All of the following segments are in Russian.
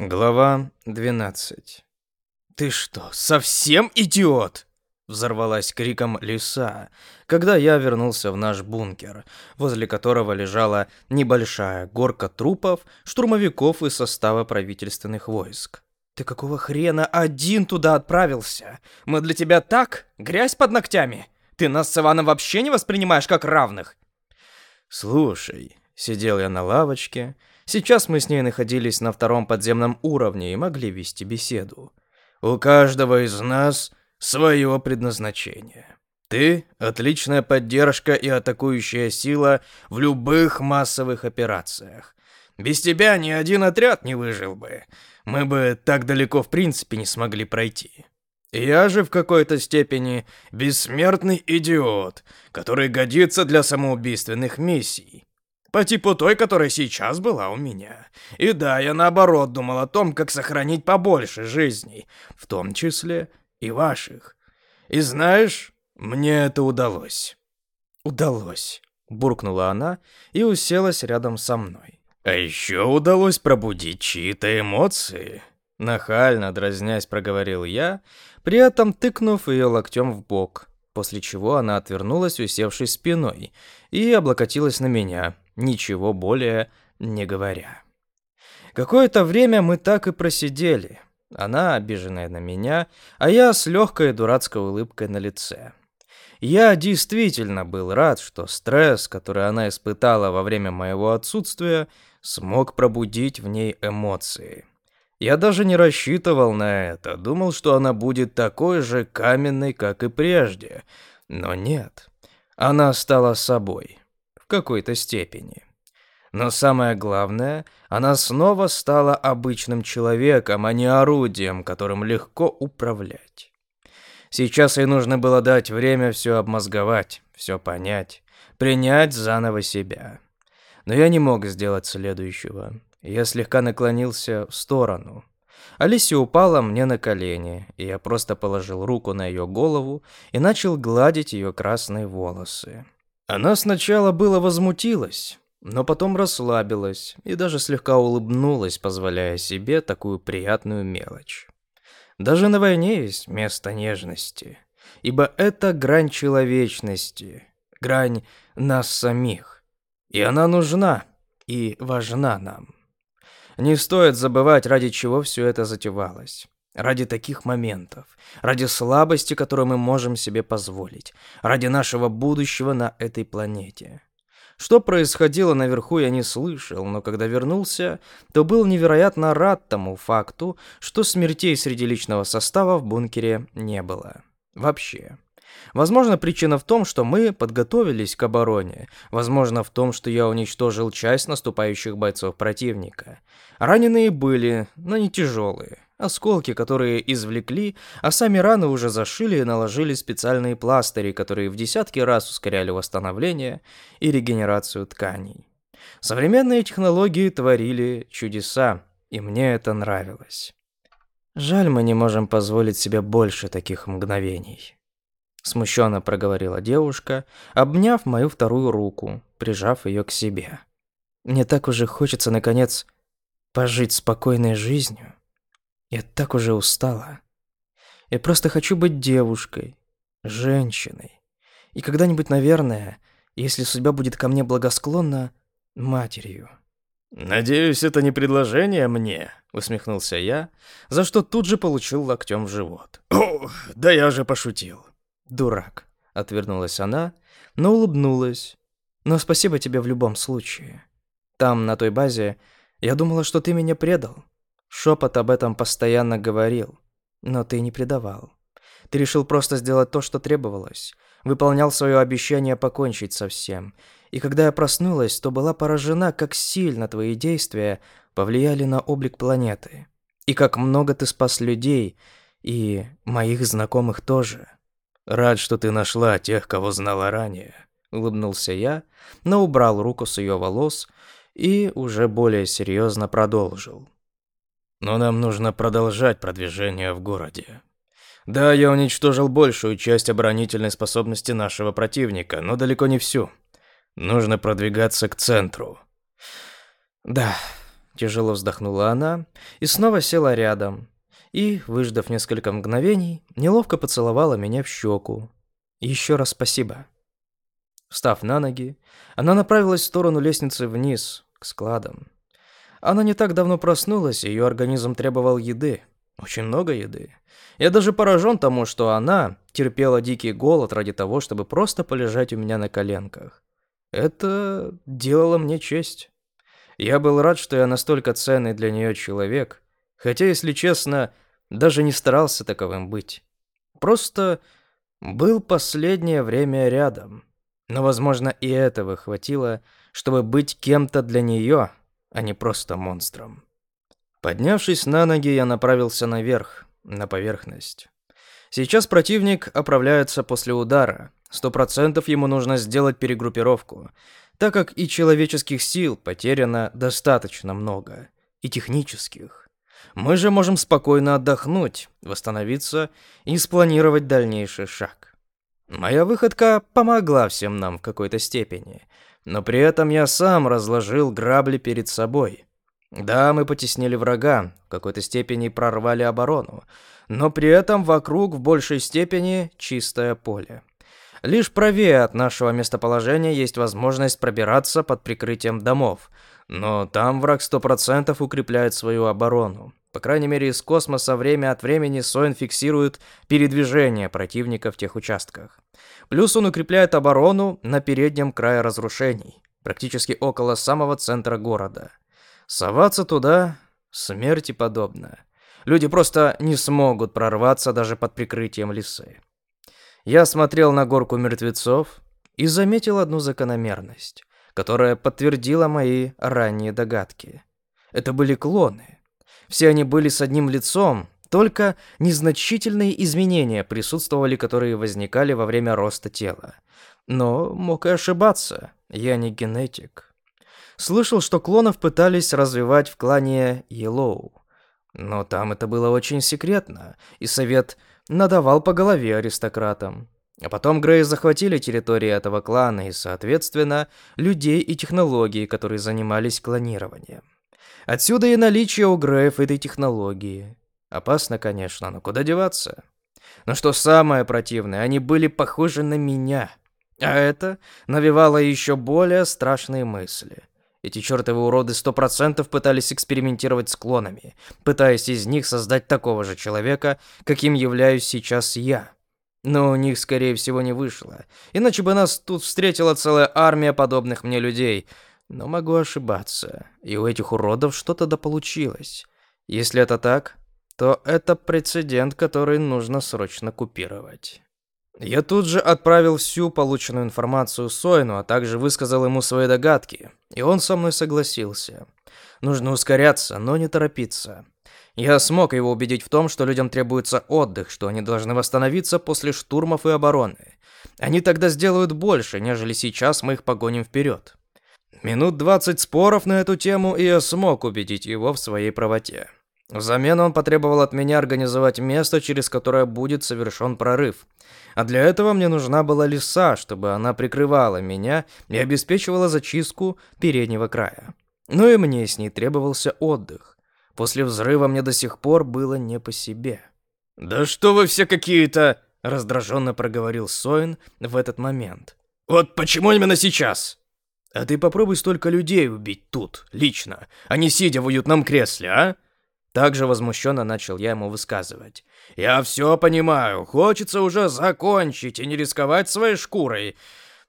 Глава 12. «Ты что, совсем идиот?» Взорвалась криком лиса, когда я вернулся в наш бункер, возле которого лежала небольшая горка трупов штурмовиков из состава правительственных войск. «Ты какого хрена один туда отправился? Мы для тебя так? Грязь под ногтями? Ты нас с Иваном вообще не воспринимаешь как равных?» «Слушай», — сидел я на лавочке, — Сейчас мы с ней находились на втором подземном уровне и могли вести беседу. У каждого из нас свое предназначение. Ты — отличная поддержка и атакующая сила в любых массовых операциях. Без тебя ни один отряд не выжил бы. Мы бы так далеко в принципе не смогли пройти. Я же в какой-то степени бессмертный идиот, который годится для самоубийственных миссий. По типу той, которая сейчас была у меня. И да, я наоборот думал о том, как сохранить побольше жизней, в том числе и ваших. И знаешь, мне это удалось. Удалось, буркнула она и уселась рядом со мной. А еще удалось пробудить чьи-то эмоции. Нахально, дразнясь, проговорил я, при этом тыкнув ее локтем в бок, после чего она отвернулась, усевшись спиной, и облокотилась на меня, ничего более не говоря. Какое-то время мы так и просидели. Она, обиженная на меня, а я с легкой дурацкой улыбкой на лице. Я действительно был рад, что стресс, который она испытала во время моего отсутствия, смог пробудить в ней эмоции. Я даже не рассчитывал на это, думал, что она будет такой же каменной, как и прежде. Но нет, она стала собой какой-то степени. Но самое главное, она снова стала обычным человеком, а не орудием, которым легко управлять. Сейчас ей нужно было дать время все обмозговать, все понять, принять заново себя. Но я не мог сделать следующего. Я слегка наклонился в сторону. Алисия упала мне на колени, и я просто положил руку на ее голову и начал гладить ее красные волосы. Она сначала было возмутилась, но потом расслабилась и даже слегка улыбнулась, позволяя себе такую приятную мелочь. Даже на войне есть место нежности, ибо это грань человечности, грань нас самих. И она нужна и важна нам. Не стоит забывать, ради чего все это затевалось. Ради таких моментов, ради слабости, которую мы можем себе позволить, ради нашего будущего на этой планете. Что происходило наверху, я не слышал, но когда вернулся, то был невероятно рад тому факту, что смертей среди личного состава в бункере не было. Вообще. Возможно, причина в том, что мы подготовились к обороне. Возможно, в том, что я уничтожил часть наступающих бойцов противника. Раненые были, но не тяжелые. Осколки, которые извлекли, а сами раны уже зашили и наложили специальные пластыри, которые в десятки раз ускоряли восстановление и регенерацию тканей. Современные технологии творили чудеса, и мне это нравилось. Жаль, мы не можем позволить себе больше таких мгновений. Смущенно проговорила девушка, обняв мою вторую руку, прижав ее к себе. Мне так уже хочется, наконец, пожить спокойной жизнью. Я так уже устала. Я просто хочу быть девушкой, женщиной. И когда-нибудь, наверное, если судьба будет ко мне благосклонна, матерью. «Надеюсь, это не предложение мне», — усмехнулся я, за что тут же получил локтем в живот. «О, да я же пошутил». «Дурак», — отвернулась она, но улыбнулась. «Но спасибо тебе в любом случае. Там, на той базе, я думала, что ты меня предал. Шепот об этом постоянно говорил, но ты не предавал. Ты решил просто сделать то, что требовалось. Выполнял свое обещание покончить со всем. И когда я проснулась, то была поражена, как сильно твои действия повлияли на облик планеты. И как много ты спас людей, и моих знакомых тоже. Рад, что ты нашла тех, кого знала ранее. Улыбнулся я, но убрал руку с ее волос и уже более серьезно продолжил. Но нам нужно продолжать продвижение в городе. Да, я уничтожил большую часть оборонительной способности нашего противника, но далеко не всю. Нужно продвигаться к центру. Да, Тяжело вздохнула она и снова села рядом. И, выждав несколько мгновений, неловко поцеловала меня в щеку. Еще раз спасибо. Встав на ноги, она направилась в сторону лестницы вниз, к складам. Она не так давно проснулась, ее организм требовал еды. Очень много еды. Я даже поражен тому, что она терпела дикий голод ради того, чтобы просто полежать у меня на коленках. Это делало мне честь. Я был рад, что я настолько ценный для нее человек, хотя, если честно, даже не старался таковым быть. Просто был последнее время рядом. Но, возможно, и этого хватило, чтобы быть кем-то для нее, а не просто монстром. Поднявшись на ноги, я направился наверх, на поверхность. Сейчас противник оправляется после удара. Сто процентов ему нужно сделать перегруппировку, так как и человеческих сил потеряно достаточно много, и технических. Мы же можем спокойно отдохнуть, восстановиться и спланировать дальнейший шаг. Моя выходка помогла всем нам в какой-то степени, но при этом я сам разложил грабли перед собой. Да, мы потеснили врага, в какой-то степени прорвали оборону, но при этом вокруг в большей степени чистое поле. Лишь правее от нашего местоположения есть возможность пробираться под прикрытием домов, но там враг 100% укрепляет свою оборону. По крайней мере, из космоса время от времени Соин фиксирует передвижение противника в тех участках. Плюс он укрепляет оборону на переднем крае разрушений, практически около самого центра города. Соваться туда смерти подобно. Люди просто не смогут прорваться даже под прикрытием лисы. Я смотрел на горку мертвецов и заметил одну закономерность, которая подтвердила мои ранние догадки. Это были клоны. Все они были с одним лицом, только незначительные изменения присутствовали, которые возникали во время роста тела. Но мог и ошибаться, я не генетик. Слышал, что клонов пытались развивать в клане Йеллоу. Но там это было очень секретно, и совет надавал по голове аристократам. А потом Грей захватили территории этого клана и, соответственно, людей и технологии, которые занимались клонированием. Отсюда и наличие у Греев этой технологии. Опасно, конечно, но куда деваться? Но что самое противное, они были похожи на меня. А это навевало еще более страшные мысли. Эти чертовы уроды сто процентов пытались экспериментировать с клонами, пытаясь из них создать такого же человека, каким являюсь сейчас я. Но у них, скорее всего, не вышло. Иначе бы нас тут встретила целая армия подобных мне людей. Но могу ошибаться. И у этих уродов что-то да получилось. Если это так, то это прецедент, который нужно срочно купировать. Я тут же отправил всю полученную информацию Сойну, а также высказал ему свои догадки, и он со мной согласился. Нужно ускоряться, но не торопиться. Я смог его убедить в том, что людям требуется отдых, что они должны восстановиться после штурмов и обороны. Они тогда сделают больше, нежели сейчас мы их погоним вперед. Минут 20 споров на эту тему, и я смог убедить его в своей правоте. Взамен он потребовал от меня организовать место, через которое будет совершен прорыв. А для этого мне нужна была лиса, чтобы она прикрывала меня и обеспечивала зачистку переднего края. Ну и мне с ней требовался отдых. После взрыва мне до сих пор было не по себе. «Да что вы все какие-то...» — раздраженно проговорил Соин в этот момент. «Вот почему именно сейчас?» «А ты попробуй столько людей убить тут, лично, а не сидя в уютном кресле, а?» Также возмущенно начал я ему высказывать. «Я все понимаю, хочется уже закончить и не рисковать своей шкурой.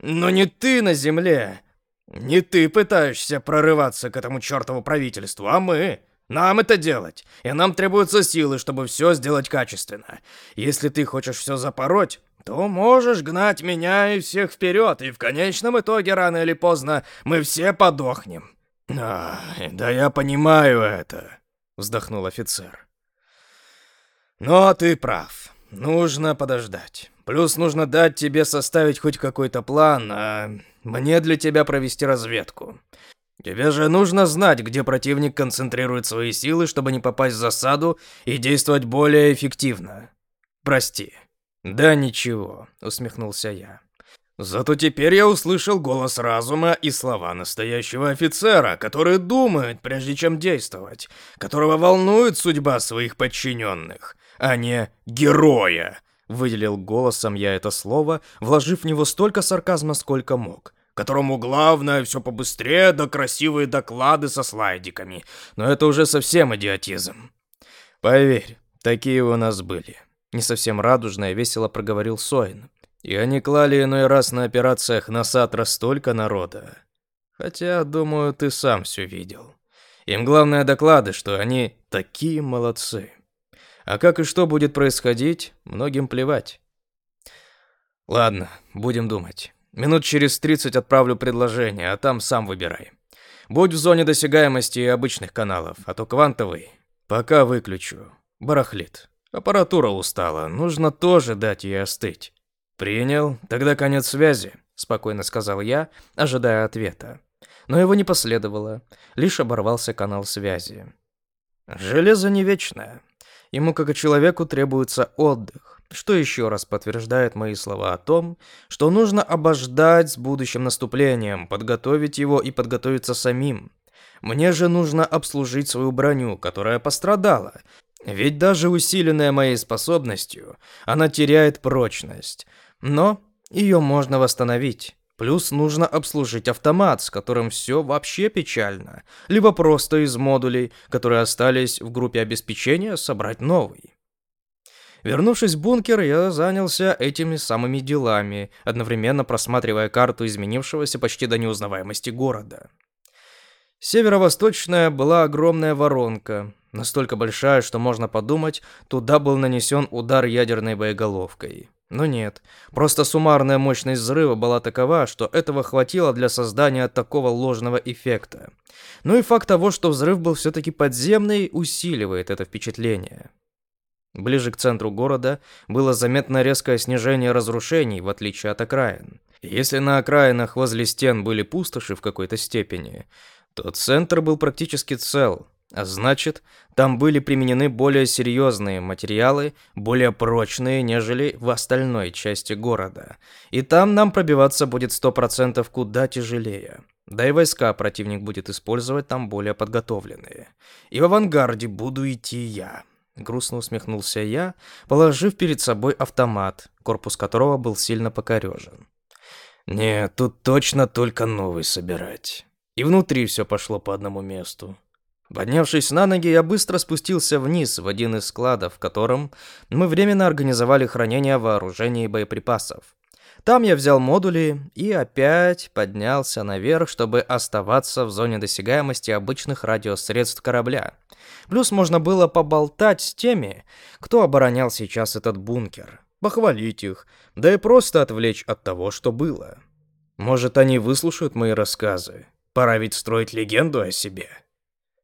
Но не ты на земле. Не ты пытаешься прорываться к этому чертову правительству, а мы. Нам это делать, и нам требуются силы, чтобы все сделать качественно. Если ты хочешь все запороть, то можешь гнать меня и всех вперед, и в конечном итоге, рано или поздно, мы все подохнем». А, «Да я понимаю это», вздохнул офицер. Но ты прав. Нужно подождать. Плюс нужно дать тебе составить хоть какой-то план, а мне для тебя провести разведку. Тебе же нужно знать, где противник концентрирует свои силы, чтобы не попасть в засаду и действовать более эффективно. Прости. Да ничего, усмехнулся я. Зато теперь я услышал голос разума и слова настоящего офицера, который думает, прежде чем действовать, которого волнует судьба своих подчиненных, а не героя. Выделил голосом я это слово, вложив в него столько сарказма, сколько мог. Которому главное все побыстрее, да красивые доклады со слайдиками. Но это уже совсем идиотизм. Поверь, такие у нас были. Не совсем радужно и весело проговорил Соин. И они клали иной раз на операциях на Сатра столько народа. Хотя, думаю, ты сам все видел. Им главное доклады, что они такие молодцы. А как и что будет происходить, многим плевать. Ладно, будем думать. Минут через 30 отправлю предложение, а там сам выбирай. Будь в зоне досягаемости и обычных каналов, а то квантовый пока выключу. Барахлит. Аппаратура устала, нужно тоже дать ей остыть. «Принял. Тогда конец связи», — спокойно сказал я, ожидая ответа. Но его не последовало, лишь оборвался канал связи. Железо не вечное. Ему, как и человеку, требуется отдых, что еще раз подтверждает мои слова о том, что нужно обождать с будущим наступлением, подготовить его и подготовиться самим. Мне же нужно обслужить свою броню, которая пострадала, ведь даже усиленная моей способностью, она теряет прочность, но ее можно восстановить. Плюс нужно обслужить автомат, с которым все вообще печально. Либо просто из модулей, которые остались в группе обеспечения, собрать новый. Вернувшись в бункер, я занялся этими самыми делами, одновременно просматривая карту изменившегося почти до неузнаваемости города. Северо-восточная была огромная воронка, настолько большая, что можно подумать, туда был нанесен удар ядерной боеголовкой. Но нет, просто суммарная мощность взрыва была такова, что этого хватило для создания такого ложного эффекта. Ну и факт того, что взрыв был все-таки подземный, усиливает это впечатление. Ближе к центру города было заметно резкое снижение разрушений, в отличие от окраин. Если на окраинах возле стен были пустоши в какой-то степени, то центр был практически цел, а значит, там были применены более серьезные материалы, более прочные, нежели в остальной части города. И там нам пробиваться будет 100% куда тяжелее. Да и войска противник будет использовать там более подготовленные. И в авангарде буду идти я. Грустно усмехнулся я, положив перед собой автомат, корпус которого был сильно покорежен. Нет, тут точно только новый собирать. И внутри все пошло по одному месту. Поднявшись на ноги, я быстро спустился вниз в один из складов, в котором мы временно организовали хранение вооружений и боеприпасов. Там я взял модули и опять поднялся наверх, чтобы оставаться в зоне досягаемости обычных радиосредств корабля. Плюс можно было поболтать с теми, кто оборонял сейчас этот бункер, похвалить их, да и просто отвлечь от того, что было. Может, они выслушают мои рассказы? Пора ведь строить легенду о себе.